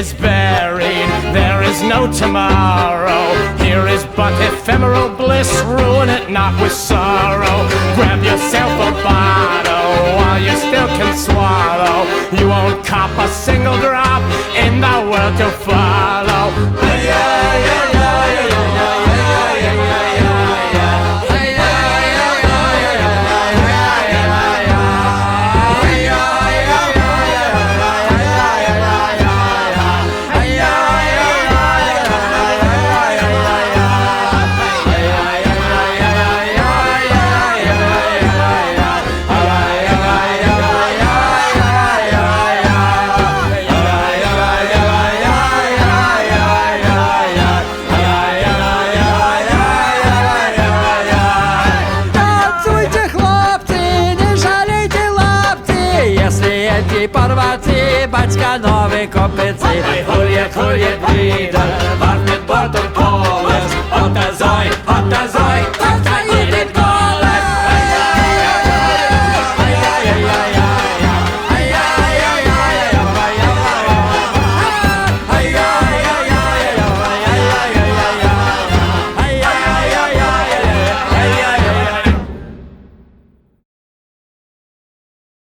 is buried, there is no tomorrow. Here is but ephemeral bliss, ruin it not with sorrow. Grab yourself a bottle while you still can swallow. You won't cop a single drop in the world to follow. Polski porwacy, baćka nowy kopycy Hulje, hulje, lider, warny portor